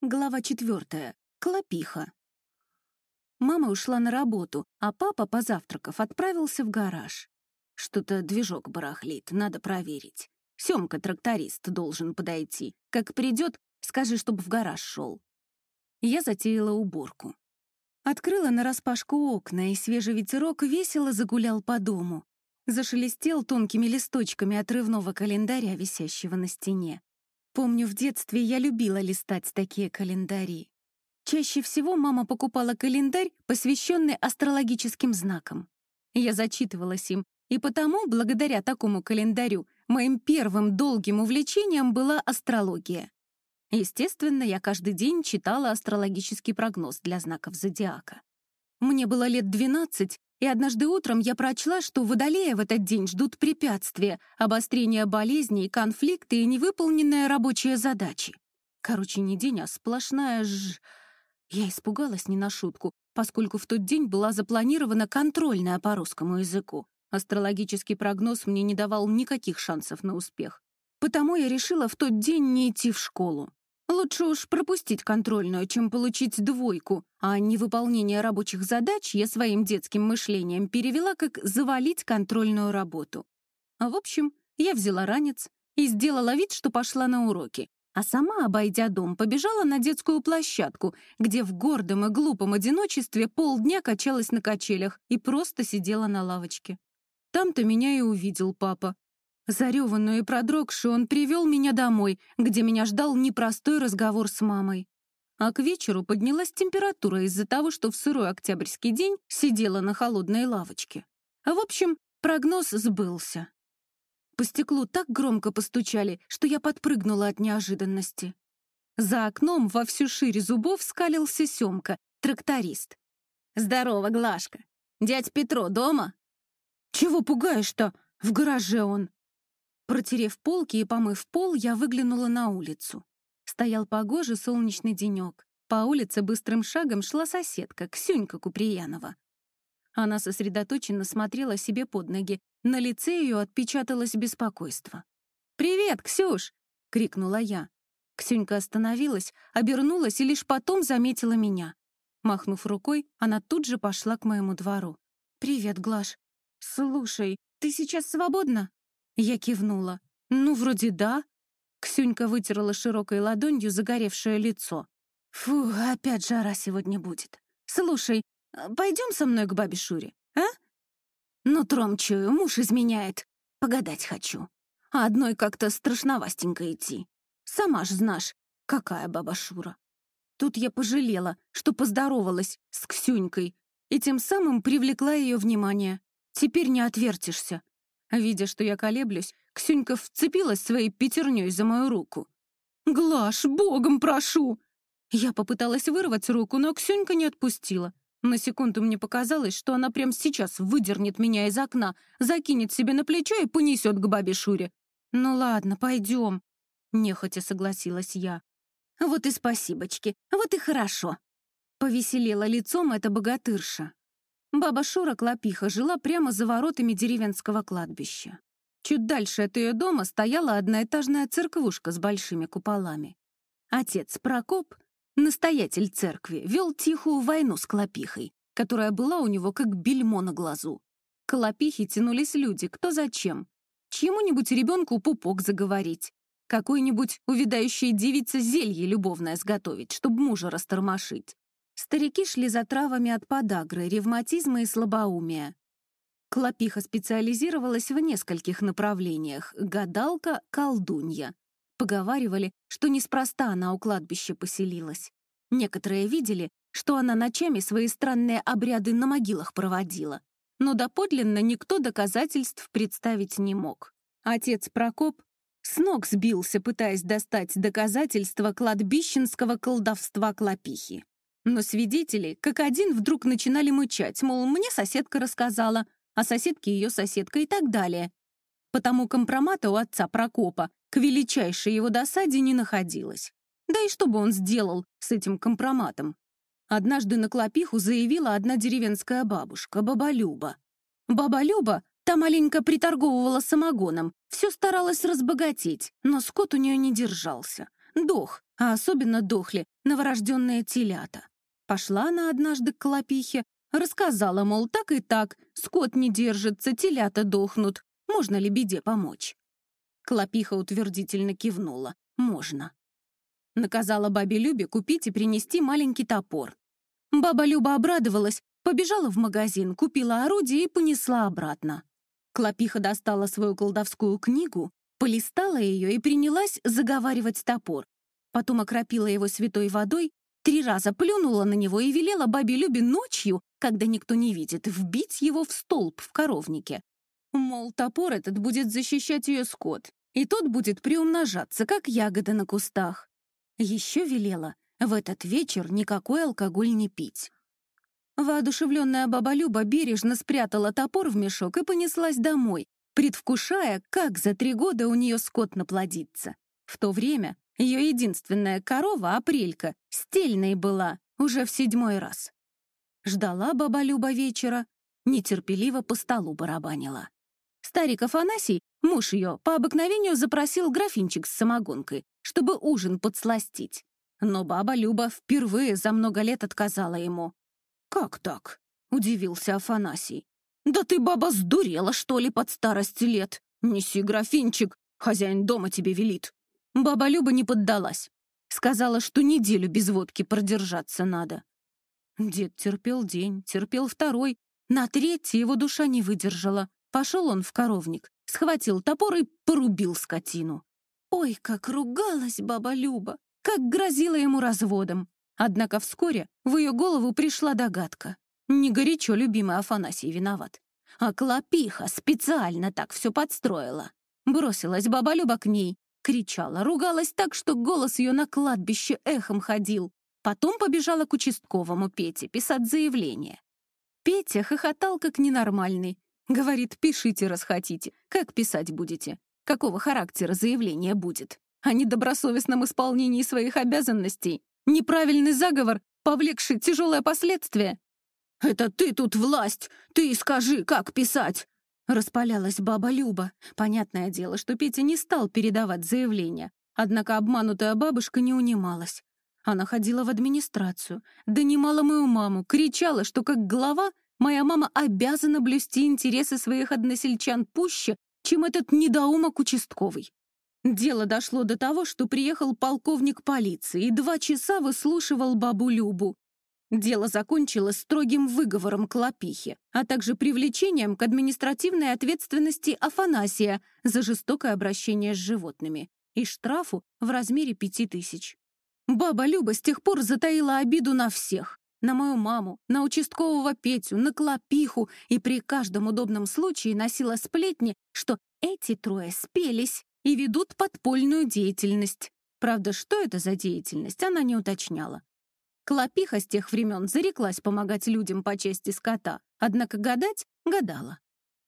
Глава четвертая. Клопиха. Мама ушла на работу, а папа, позавтракав, отправился в гараж. Что-то движок барахлит, надо проверить. Семка, тракторист, должен подойти. Как придет, скажи, чтобы в гараж шел. Я затеяла уборку. Открыла нараспашку окна, и свежий ветерок весело загулял по дому. Зашелестел тонкими листочками отрывного календаря, висящего на стене. Помню, в детстве я любила листать такие календари. Чаще всего мама покупала календарь, посвященный астрологическим знакам. Я зачитывалась им, и потому, благодаря такому календарю, моим первым долгим увлечением была астрология. Естественно, я каждый день читала астрологический прогноз для знаков зодиака. Мне было лет 12, и однажды утром я прочла, что Водолея в этот день ждут препятствия, обострение болезней, конфликты и невыполненные рабочие задачи. Короче, не день, а сплошная ж... Я испугалась не на шутку, поскольку в тот день была запланирована контрольная по русскому языку. Астрологический прогноз мне не давал никаких шансов на успех. Потому я решила в тот день не идти в школу. Лучше уж пропустить контрольную, чем получить двойку, а невыполнение рабочих задач я своим детским мышлением перевела как «завалить контрольную работу». А в общем, я взяла ранец и сделала вид, что пошла на уроки, а сама, обойдя дом, побежала на детскую площадку, где в гордом и глупом одиночестве полдня качалась на качелях и просто сидела на лавочке. Там-то меня и увидел папа, Зареванную и продрогшую он привел меня домой, где меня ждал непростой разговор с мамой. А к вечеру поднялась температура из-за того, что в сырой октябрьский день сидела на холодной лавочке. А в общем, прогноз сбылся. По стеклу так громко постучали, что я подпрыгнула от неожиданности. За окном во всю шире зубов скалился Семка, тракторист. «Здорово, Глашка! Дядь Петро дома?» «Чего пугаешь-то? В гараже он!» Протерев полки и помыв пол, я выглянула на улицу. Стоял погожий солнечный денек. По улице быстрым шагом шла соседка, Ксюнька Куприянова. Она сосредоточенно смотрела себе под ноги. На лице ее отпечаталось беспокойство. «Привет, Ксюш!» — крикнула я. Ксюнька остановилась, обернулась и лишь потом заметила меня. Махнув рукой, она тут же пошла к моему двору. «Привет, Глаш. Слушай, ты сейчас свободна?» Я кивнула. «Ну, вроде да». Ксюнька вытерла широкой ладонью загоревшее лицо. «Фу, опять жара сегодня будет. Слушай, а пойдем со мной к бабе Шуре, а?» «Ну, тром чую, муж изменяет. Погадать хочу. А одной как-то страшновастенько идти. Сама ж знаешь, какая баба Шура». Тут я пожалела, что поздоровалась с Ксюнькой и тем самым привлекла ее внимание. Теперь не отвертишься. Видя, что я колеблюсь, Ксюнька вцепилась своей пятерней за мою руку. «Глаш, богом прошу!» Я попыталась вырвать руку, но Ксюнька не отпустила. На секунду мне показалось, что она прямо сейчас выдернет меня из окна, закинет себе на плечо и понесет к бабе Шуре. «Ну ладно, пойдем», — нехотя согласилась я. «Вот и спасибочки, вот и хорошо», — повеселела лицом эта богатырша. Баба Шура Клопиха жила прямо за воротами деревенского кладбища. Чуть дальше от ее дома стояла одноэтажная церквушка с большими куполами. Отец Прокоп, настоятель церкви, вел тихую войну с Клопихой, которая была у него как бельмо на глазу. К Клопихе тянулись люди, кто зачем. Чьему-нибудь ребенку пупок заговорить, какой-нибудь увядающей девице зелье любовное сготовить, чтобы мужа растормошить. Старики шли за травами от подагры, ревматизма и слабоумия. Клопиха специализировалась в нескольких направлениях — гадалка, колдунья. Поговаривали, что неспроста она у кладбища поселилась. Некоторые видели, что она ночами свои странные обряды на могилах проводила. Но доподлинно никто доказательств представить не мог. Отец Прокоп с ног сбился, пытаясь достать доказательства кладбищенского колдовства Клопихи. Но свидетели, как один, вдруг начинали мычать, мол, мне соседка рассказала, а соседке ее соседка и так далее. Потому компромата у отца Прокопа к величайшей его досаде не находилось. Да и что бы он сделал с этим компроматом? Однажды на Клопиху заявила одна деревенская бабушка, баба Люба. Баба Люба та маленько приторговывала самогоном, все старалась разбогатеть, но скот у нее не держался. дох, а особенно дохли новорожденные телята. Пошла она однажды к Клопихе, рассказала, мол, так и так, скот не держится, телята дохнут, можно ли беде помочь? Клопиха утвердительно кивнула. Можно. Наказала бабе Любе купить и принести маленький топор. Баба Люба обрадовалась, побежала в магазин, купила орудие и понесла обратно. Клопиха достала свою колдовскую книгу, полистала ее и принялась заговаривать топор. Потом окропила его святой водой, три раза плюнула на него и велела бабе Любе ночью, когда никто не видит, вбить его в столб в коровнике. Мол, топор этот будет защищать ее скот, и тот будет приумножаться, как ягоды на кустах. Еще велела в этот вечер никакой алкоголь не пить. Воодушевленная баба Люба бережно спрятала топор в мешок и понеслась домой, предвкушая, как за три года у нее скот наплодится. В то время ее единственная корова, Апрелька, стельной была уже в седьмой раз. Ждала баба Люба вечера, нетерпеливо по столу барабанила. Старик Афанасий, муж ее, по обыкновению запросил графинчик с самогонкой, чтобы ужин подсластить. Но баба Люба впервые за много лет отказала ему. «Как так?» — удивился Афанасий. «Да ты, баба, сдурела, что ли, под старости лет? Неси графинчик, хозяин дома тебе велит». Баба Люба не поддалась. Сказала, что неделю без водки продержаться надо. Дед терпел день, терпел второй. На третий его душа не выдержала. Пошел он в коровник, схватил топор и порубил скотину. Ой, как ругалась баба Люба, как грозила ему разводом. Однако вскоре в ее голову пришла догадка. Не горячо любимый Афанасий виноват. А Клопиха специально так все подстроила. Бросилась баба Люба к ней, кричала, ругалась так, что голос ее на кладбище эхом ходил. Потом побежала к участковому Пете писать заявление. Петя хохотал как ненормальный. Говорит, пишите, раз хотите. Как писать будете? Какого характера заявление будет? О недобросовестном исполнении своих обязанностей? Неправильный заговор, повлекший тяжелое последствие. «Это ты тут власть! Ты скажи, как писать!» Распалялась баба Люба. Понятное дело, что Петя не стал передавать заявление. Однако обманутая бабушка не унималась. Она ходила в администрацию, донимала мою маму, кричала, что как глава моя мама обязана блюсти интересы своих односельчан пуще, чем этот недоумок участковый. Дело дошло до того, что приехал полковник полиции и два часа выслушивал бабу Любу. Дело закончилось строгим выговором к Лопихе, а также привлечением к административной ответственности Афанасия за жестокое обращение с животными и штрафу в размере пяти тысяч. Баба Люба с тех пор затаила обиду на всех. На мою маму, на участкового Петю, на Клопиху и при каждом удобном случае носила сплетни, что эти трое спелись и ведут подпольную деятельность. Правда, что это за деятельность, она не уточняла. Клопиха с тех времен зареклась помогать людям по части скота, однако гадать гадала.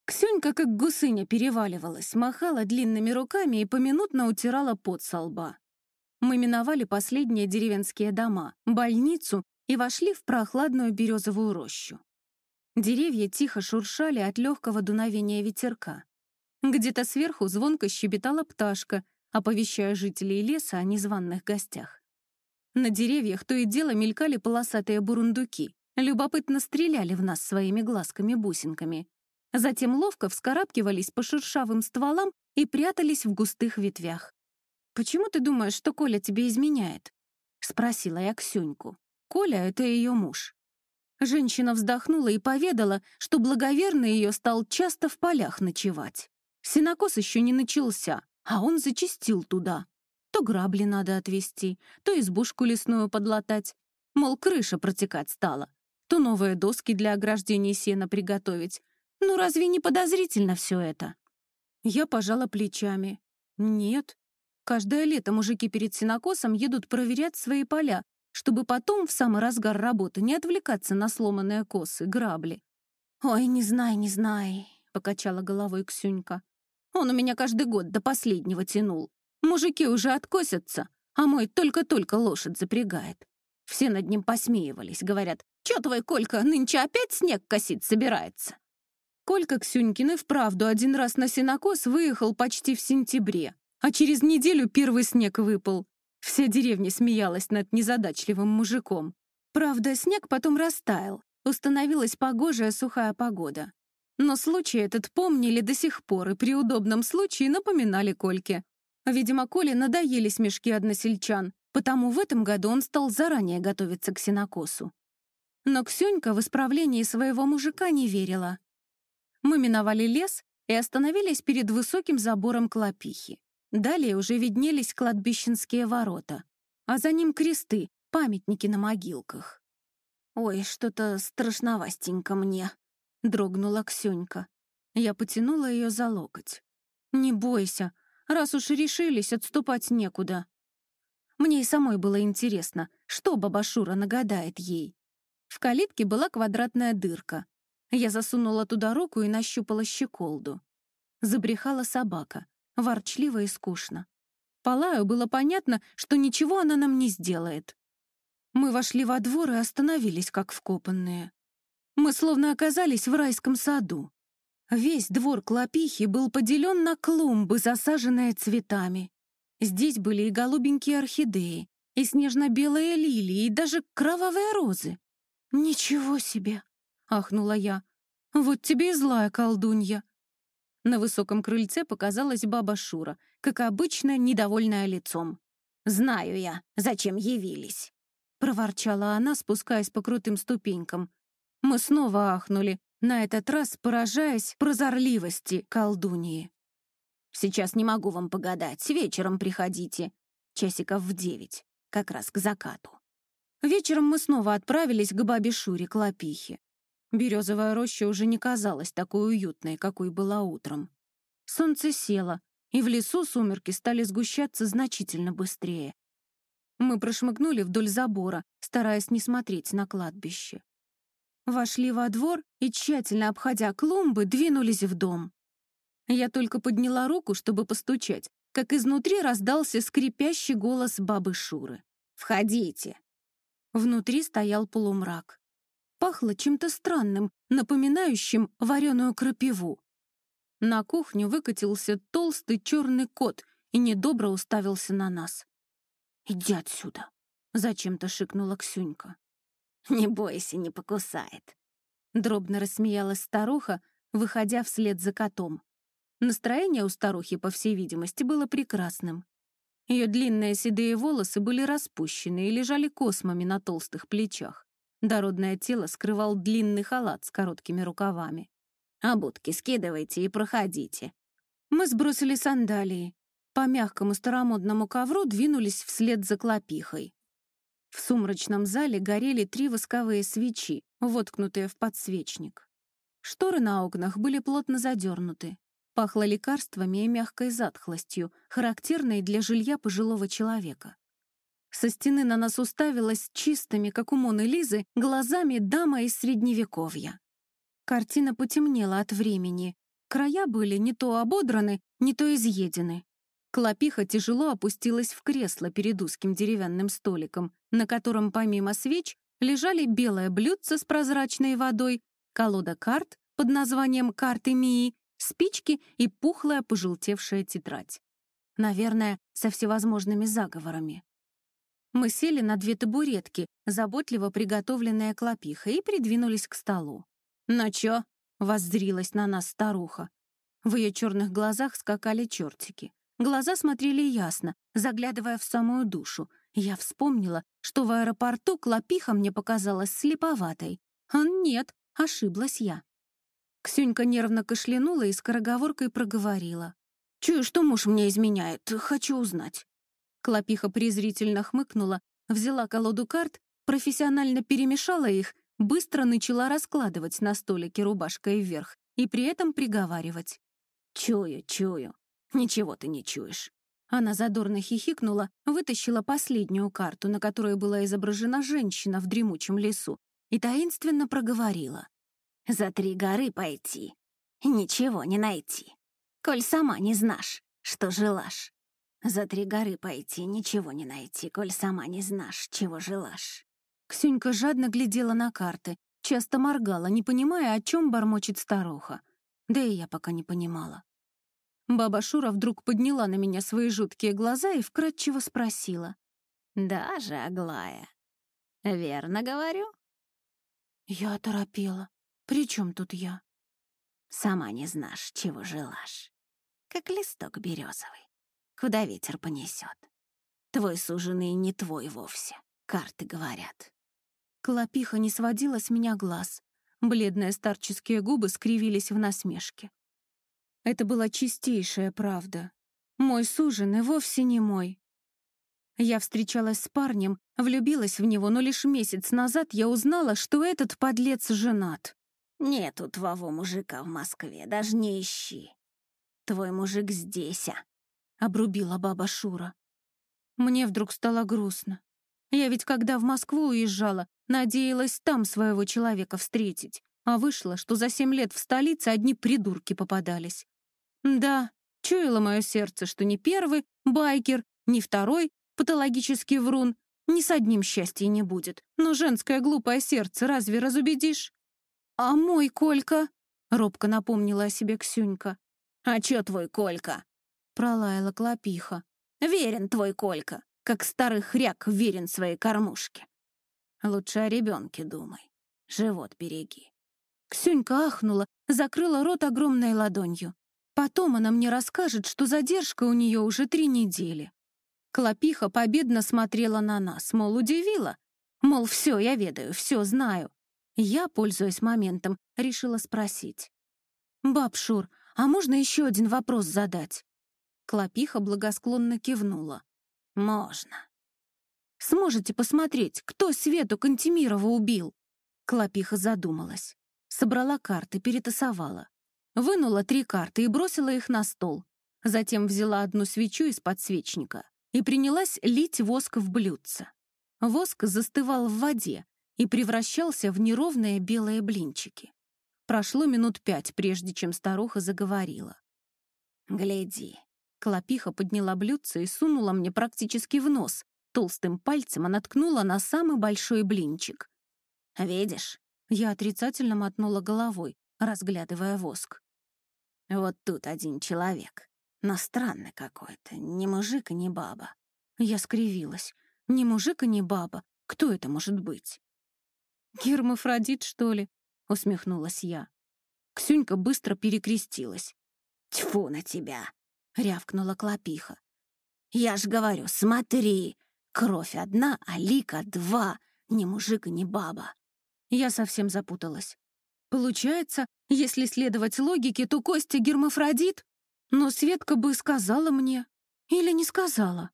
Ксюнька как гусыня переваливалась, махала длинными руками и поминутно утирала пот со лба. Мы миновали последние деревенские дома, больницу и вошли в прохладную березовую рощу. Деревья тихо шуршали от легкого дуновения ветерка. Где-то сверху звонко щебетала пташка, оповещая жителей леса о незваных гостях. На деревьях то и дело мелькали полосатые бурундуки, любопытно стреляли в нас своими глазками-бусинками. Затем ловко вскарабкивались по шершавым стволам и прятались в густых ветвях. «Почему ты думаешь, что Коля тебе изменяет?» — спросила я Ксюньку. Коля — это ее муж. Женщина вздохнула и поведала, что благоверный ее стал часто в полях ночевать. Синокос еще не начался, а он зачистил туда. То грабли надо отвезти, то избушку лесную подлатать. Мол, крыша протекать стала. То новые доски для ограждения сена приготовить. Ну разве не подозрительно все это? Я пожала плечами. Нет. Каждое лето мужики перед синокосом едут проверять свои поля, чтобы потом, в самый разгар работы, не отвлекаться на сломанные косы, грабли. «Ой, не знай, не знай», — покачала головой Ксюнька. «Он у меня каждый год до последнего тянул. Мужики уже откосятся, а мой только-только лошадь запрягает. Все над ним посмеивались, говорят, «Чё твой Колька нынче опять снег косить собирается?» Колька Ксюнькин и вправду один раз на сенокос выехал почти в сентябре, а через неделю первый снег выпал. Вся деревня смеялась над незадачливым мужиком. Правда, снег потом растаял, установилась погожая сухая погода. Но случай этот помнили до сих пор и при удобном случае напоминали Кольке. Видимо, Коле надоели смешки односельчан, потому в этом году он стал заранее готовиться к сенокосу. Но Ксюнька в исправлении своего мужика не верила. Мы миновали лес и остановились перед высоким забором клопихи. Далее уже виднелись кладбищенские ворота, а за ним кресты, памятники на могилках. «Ой, что-то страшновастенько мне», — дрогнула Ксюнька. Я потянула ее за локоть. «Не бойся, раз уж решились, отступать некуда». Мне и самой было интересно, что баба Шура нагадает ей. В калитке была квадратная дырка. Я засунула туда руку и нащупала щеколду. Забрехала собака, ворчливо и скучно. Палаю было понятно, что ничего она нам не сделает. Мы вошли во двор и остановились, как вкопанные. Мы словно оказались в райском саду. Весь двор Клопихи был поделен на клумбы, засаженные цветами. Здесь были и голубенькие орхидеи, и снежно-белые лилии, и даже кровавые розы. «Ничего себе!» — ахнула я. «Вот тебе и злая колдунья!» На высоком крыльце показалась баба Шура, как обычно, недовольная лицом. «Знаю я, зачем явились!» — проворчала она, спускаясь по крутым ступенькам. Мы снова ахнули, на этот раз поражаясь прозорливости колдуньи. «Сейчас не могу вам погадать, вечером приходите. Часиков в девять, как раз к закату». Вечером мы снова отправились к бабе Шуре Клопихе. Березовая роща уже не казалась такой уютной, какой была утром. Солнце село, и в лесу сумерки стали сгущаться значительно быстрее. Мы прошмыгнули вдоль забора, стараясь не смотреть на кладбище. Вошли во двор и, тщательно обходя клумбы, двинулись в дом. Я только подняла руку, чтобы постучать, как изнутри раздался скрипящий голос бабы Шуры. «Входите!» Внутри стоял полумрак. Пахло чем-то странным, напоминающим вареную крапиву. На кухню выкатился толстый черный кот и недобро уставился на нас. «Иди отсюда!» — зачем-то шикнула Ксюнька. «Не бойся, не покусает!» Дробно рассмеялась старуха, выходя вслед за котом. Настроение у старухи, по всей видимости, было прекрасным. Ее длинные седые волосы были распущены и лежали космами на толстых плечах. Дородное тело скрывал длинный халат с короткими рукавами. «Обутки скидывайте и проходите». Мы сбросили сандалии. По мягкому старомодному ковру двинулись вслед за клопихой. В сумрачном зале горели три восковые свечи, воткнутые в подсвечник. Шторы на окнах были плотно задернуты. Пахло лекарствами и мягкой затхлостью, характерной для жилья пожилого человека. Со стены на нас уставилась чистыми, как у Моны Лизы, глазами дама из Средневековья. Картина потемнела от времени. Края были не то ободраны, не то изъедены. Клопиха тяжело опустилась в кресло перед узким деревянным столиком, на котором помимо свеч лежали белое блюдце с прозрачной водой, колода карт под названием «Карты Мии» спички и пухлая пожелтевшая тетрадь. Наверное, со всевозможными заговорами. Мы сели на две табуретки, заботливо приготовленные клопихой, и придвинулись к столу. «Ну чё?» — воззрилась на нас старуха. В ее черных глазах скакали чертики. Глаза смотрели ясно, заглядывая в самую душу. Я вспомнила, что в аэропорту клопиха мне показалась слеповатой. А нет, ошиблась я. Ксюнька нервно кашлянула и скороговоркой проговорила. «Чую, что муж мне изменяет. Хочу узнать». Клопиха презрительно хмыкнула, взяла колоду карт, профессионально перемешала их, быстро начала раскладывать на столике рубашкой вверх и при этом приговаривать. «Чую, чую. Ничего ты не чуешь». Она задорно хихикнула, вытащила последнюю карту, на которой была изображена женщина в дремучем лесу, и таинственно проговорила. За три горы пойти, ничего не найти. Коль сама не знаешь, что желашь. За три горы пойти, ничего не найти, коль сама не знаешь, чего желашь. Ксюнька жадно глядела на карты, часто моргала, не понимая, о чем бормочет старуха. Да и я пока не понимала. Баба Шура вдруг подняла на меня свои жуткие глаза и вкратчиво спросила. Даже Аглая. Верно говорю? Я оторопела. При чем тут я? Сама не знаешь, чего желаешь. Как листок березовый. Куда ветер понесет. Твой суженый не твой вовсе, карты говорят. Клопиха не сводила с меня глаз. Бледные старческие губы скривились в насмешке. Это была чистейшая правда. Мой суженый вовсе не мой. Я встречалась с парнем, влюбилась в него, но лишь месяц назад я узнала, что этот подлец женат. Нету твоего мужика в Москве, даже не ищи. Твой мужик здесь, а, — обрубила баба Шура. Мне вдруг стало грустно. Я ведь когда в Москву уезжала, надеялась там своего человека встретить, а вышло, что за семь лет в столице одни придурки попадались. Да, чуяло мое сердце, что ни первый байкер, ни второй патологический врун ни с одним счастья не будет. Но женское глупое сердце разве разубедишь? «А мой Колька?» — робко напомнила о себе Ксюнька. «А чё твой Колька?» — пролаяла Клопиха. «Верен твой Колька, как старый хряк верен своей кормушке. Лучше о ребенке думай, живот береги». Ксюнька ахнула, закрыла рот огромной ладонью. Потом она мне расскажет, что задержка у нее уже три недели. Клопиха победно смотрела на нас, мол, удивила. Мол, все, я ведаю, все знаю. Я, пользуясь моментом, решила спросить. «Баб Шур, а можно еще один вопрос задать?» Клопиха благосклонно кивнула. «Можно». «Сможете посмотреть, кто Свету Кантемирова убил?» Клопиха задумалась. Собрала карты, перетасовала. Вынула три карты и бросила их на стол. Затем взяла одну свечу из подсвечника и принялась лить воск в блюдце. Воск застывал в воде и превращался в неровные белые блинчики. Прошло минут пять, прежде чем старуха заговорила. «Гляди». Клопиха подняла блюдце и сунула мне практически в нос. Толстым пальцем она ткнула на самый большой блинчик. «Видишь?» Я отрицательно мотнула головой разглядывая воск. «Вот тут один человек, но странный какой-то, ни мужик и ни баба». Я скривилась. «Ни мужик и ни баба. Кто это может быть?» «Гермафродит, что ли?» — усмехнулась я. Ксюнька быстро перекрестилась. «Тьфу на тебя!» — рявкнула Клопиха. «Я ж говорю, смотри! Кровь одна, а лика два, ни мужик и ни баба!» Я совсем запуталась. Получается, если следовать логике, то Костя гермафродит? Но Светка бы сказала мне. Или не сказала.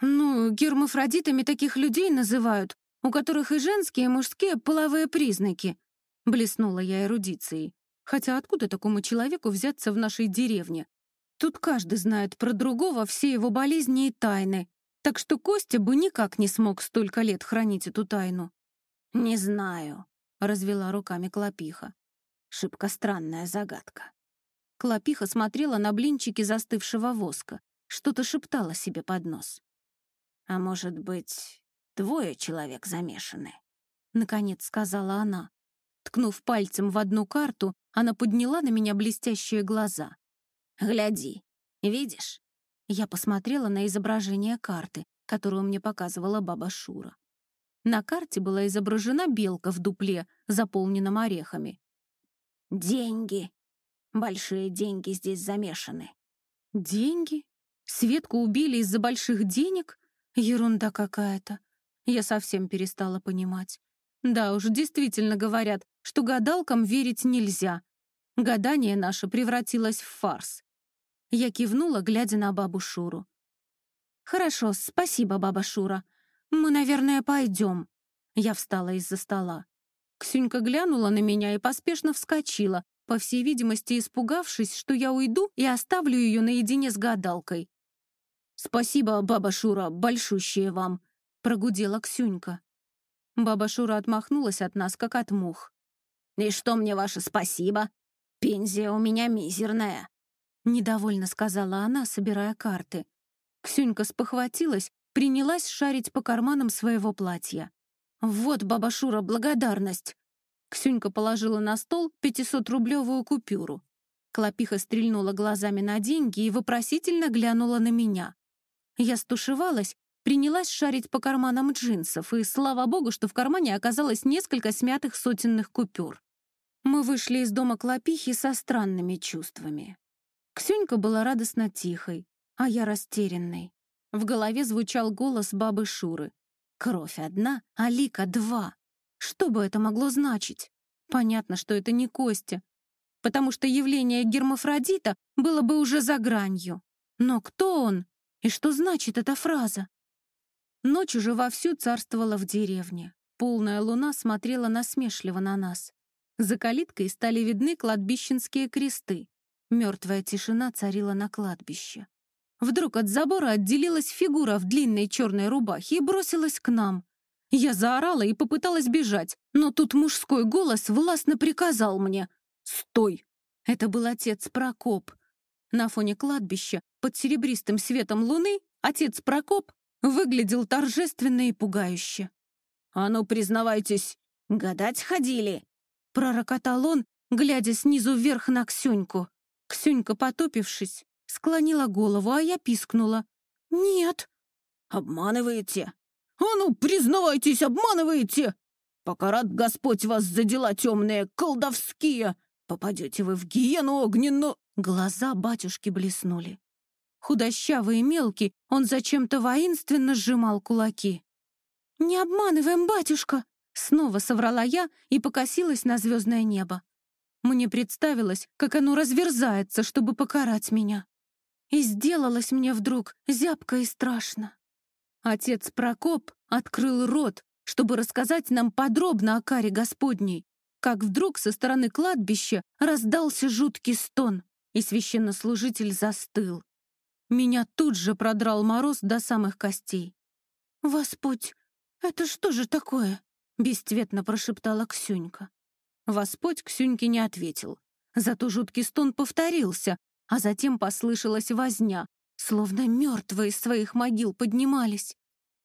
Ну, гермафродитами таких людей называют, у которых и женские, и мужские половые признаки. Блеснула я эрудицией. Хотя откуда такому человеку взяться в нашей деревне? Тут каждый знает про другого все его болезни и тайны. Так что Костя бы никак не смог столько лет хранить эту тайну. «Не знаю», развела руками Клопиха. Шибко странная загадка. Клопиха смотрела на блинчики застывшего воска, что-то шептала себе под нос. «А может быть, двое человек замешаны?» — наконец сказала она. Ткнув пальцем в одну карту, она подняла на меня блестящие глаза. «Гляди, видишь?» Я посмотрела на изображение карты, которую мне показывала баба Шура. На карте была изображена белка в дупле, заполненном орехами. «Деньги! Большие деньги здесь замешаны». «Деньги? Светку убили из-за больших денег? Ерунда какая-то. Я совсем перестала понимать. Да уж, действительно говорят, что гадалкам верить нельзя. Гадание наше превратилось в фарс. Я кивнула, глядя на бабу Шуру. «Хорошо, спасибо, баба Шура. «Мы, наверное, пойдем». Я встала из-за стола. Ксюнька глянула на меня и поспешно вскочила, по всей видимости, испугавшись, что я уйду и оставлю ее наедине с гадалкой. «Спасибо, баба Шура, большущее вам», — прогудела Ксюнька. Баба Шура отмахнулась от нас, как от мух. «И что мне ваше спасибо? Пензия у меня мизерная», — недовольно сказала она, собирая карты. Ксюнька спохватилась принялась шарить по карманам своего платья. «Вот, баба Шура, благодарность!» Ксюнька положила на стол 500-рублевую купюру. Клопиха стрельнула глазами на деньги и вопросительно глянула на меня. Я стушевалась принялась шарить по карманам джинсов, и слава богу, что в кармане оказалось несколько смятых сотенных купюр. Мы вышли из дома Клопихи со странными чувствами. Ксюнька была радостно тихой, а я растерянной. В голове звучал голос бабы Шуры. «Кровь одна, а лика два». Что бы это могло значить? Понятно, что это не Костя, потому что явление гермафродита было бы уже за гранью. Но кто он? И что значит эта фраза? Ночь уже вовсю царствовала в деревне. Полная луна смотрела насмешливо на нас. За калиткой стали видны кладбищенские кресты. Мертвая тишина царила на кладбище. Вдруг от забора отделилась фигура в длинной черной рубахе и бросилась к нам. Я заорала и попыталась бежать, но тут мужской голос властно приказал мне «Стой!» Это был отец Прокоп. На фоне кладбища, под серебристым светом луны, отец Прокоп выглядел торжественно и пугающе. «А ну, признавайтесь, гадать ходили?» Пророкотал он, глядя снизу вверх на Ксюньку. Ксюнька, потупившись, склонила голову, а я пискнула. «Нет». «Обманываете?» «А ну, признавайтесь, обманываете! Покарат Господь вас за дела темные, колдовские! Попадете вы в гиену огненную!» Глаза батюшки блеснули. Худощавый и мелкий, он зачем-то воинственно сжимал кулаки. «Не обманываем, батюшка!» Снова соврала я и покосилась на звездное небо. Мне представилось, как оно разверзается, чтобы покарать меня. И сделалось мне вдруг зябко и страшно. Отец Прокоп открыл рот, чтобы рассказать нам подробно о каре Господней, как вдруг со стороны кладбища раздался жуткий стон, и священнослужитель застыл. Меня тут же продрал мороз до самых костей. «Господь, это что же такое?» — бесцветно прошептала Ксюнька. Господь Ксюньке не ответил. Зато жуткий стон повторился, а затем послышалась возня, словно мертвые из своих могил поднимались.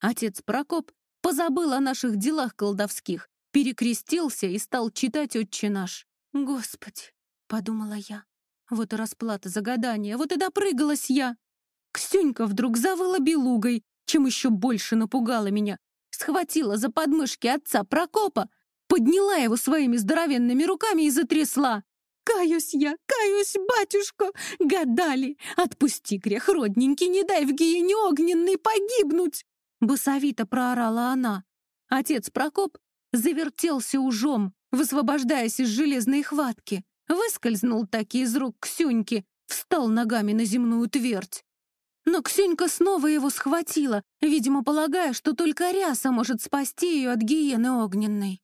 Отец Прокоп позабыл о наших делах колдовских, перекрестился и стал читать «Отче наш». «Господи!» — подумала я. Вот и расплата за гадание, вот и допрыгалась я. Ксюнька вдруг завыла белугой, чем еще больше напугала меня. Схватила за подмышки отца Прокопа, подняла его своими здоровенными руками и затрясла. «Каюсь я, каюсь, батюшка! Гадали! Отпусти грех, родненький, не дай в гиене огненной погибнуть!» Басовито проорала она. Отец Прокоп завертелся ужом, высвобождаясь из железной хватки. Выскользнул таки из рук Ксюньки, встал ногами на земную твердь. Но Ксюнька снова его схватила, видимо, полагая, что только ряса может спасти ее от гиены огненной.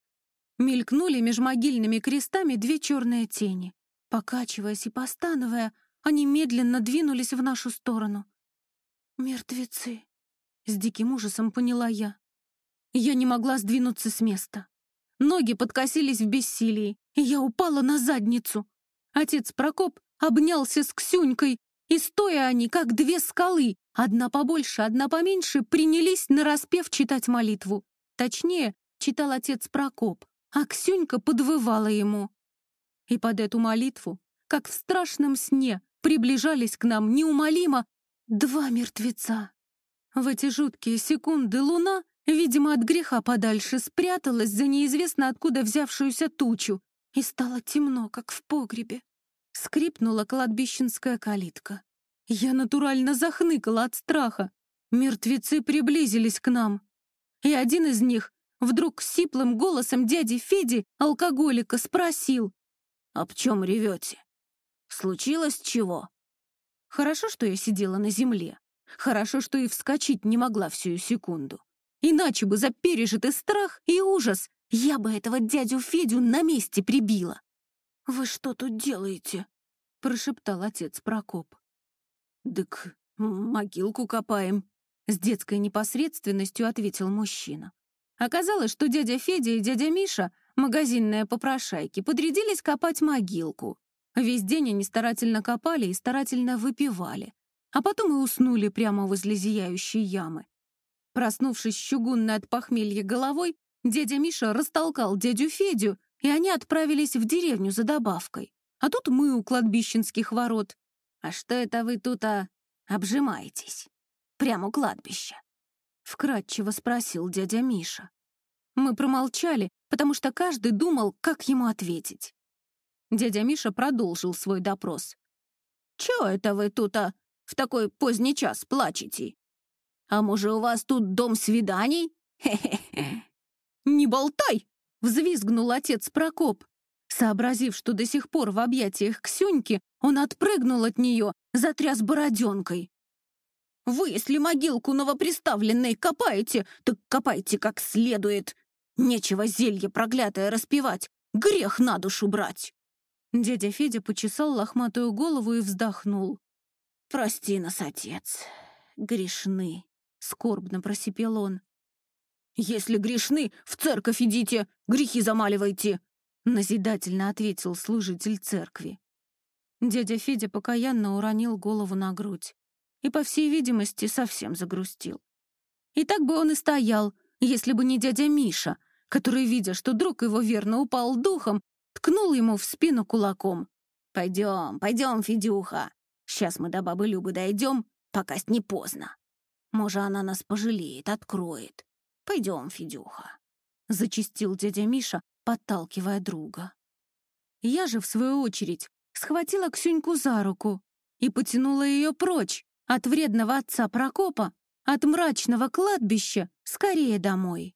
Мелькнули межмогильными крестами две черные тени. Покачиваясь и постановая, они медленно двинулись в нашу сторону. «Мертвецы!» — с диким ужасом поняла я. Я не могла сдвинуться с места. Ноги подкосились в бессилии, и я упала на задницу. Отец Прокоп обнялся с Ксюнькой, и, стоя они, как две скалы, одна побольше, одна поменьше, принялись нараспев читать молитву. Точнее, читал отец Прокоп, а Ксюнька подвывала ему. И под эту молитву, как в страшном сне, приближались к нам неумолимо два мертвеца. В эти жуткие секунды луна, видимо, от греха подальше, спряталась за неизвестно откуда взявшуюся тучу, и стало темно, как в погребе. Скрипнула кладбищенская калитка. Я натурально захныкала от страха. Мертвецы приблизились к нам. И один из них Вдруг сиплым голосом дяди Феди, алкоголика, спросил. «Об чем ревете? Случилось чего?» Хорошо, что я сидела на земле. Хорошо, что и вскочить не могла всю секунду. Иначе бы за пережитый страх и ужас я бы этого дядю Федю на месте прибила. «Вы что тут делаете?» — прошептал отец Прокоп. «Дык, могилку копаем», — с детской непосредственностью ответил мужчина. Оказалось, что дядя Федя и дядя Миша, магазинные попрошайки, подрядились копать могилку. Весь день они старательно копали и старательно выпивали, а потом и уснули прямо возле зияющей ямы. Проснувшись чугунной от похмелья головой, дядя Миша растолкал дядю Федю, и они отправились в деревню за добавкой. А тут мы у кладбищенских ворот. «А что это вы тут, а, обжимаетесь? Прямо у кладбища?» — вкратчиво спросил дядя Миша. Мы промолчали, потому что каждый думал, как ему ответить. Дядя Миша продолжил свой допрос. «Чё это вы тут, а, в такой поздний час плачете? А может, у вас тут дом свиданий? Хе-хе-хе!» «Не болтай!» — взвизгнул отец Прокоп. Сообразив, что до сих пор в объятиях Ксюньки, он отпрыгнул от нее, затряс бороденкой. «Вы, если могилку новоприставленной копаете, так копайте как следует. Нечего зелье проклятое распевать, грех на душу брать!» Дядя Федя почесал лохматую голову и вздохнул. «Прости нас, отец, грешны», — скорбно просипел он. «Если грешны, в церковь идите, грехи замаливайте», — назидательно ответил служитель церкви. Дядя Федя покаянно уронил голову на грудь и, по всей видимости, совсем загрустил. И так бы он и стоял, если бы не дядя Миша, который, видя, что друг его верно упал духом, ткнул ему в спину кулаком. «Пойдем, пойдем, Федюха. Сейчас мы до бабы Любы дойдем, пока не поздно. Может, она нас пожалеет, откроет. Пойдем, Федюха», — зачистил дядя Миша, подталкивая друга. Я же, в свою очередь, схватила Ксюньку за руку и потянула ее прочь от вредного отца Прокопа, от мрачного кладбища, скорее домой.